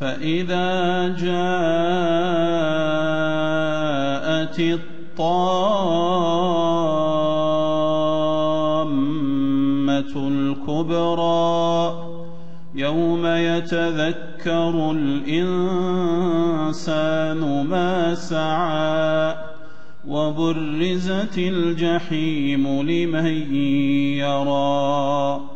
فإذا جاءت الطامة الكبرى يوم يتذكر الإنسان ما سعى وبرزت الجحيم لمن يرى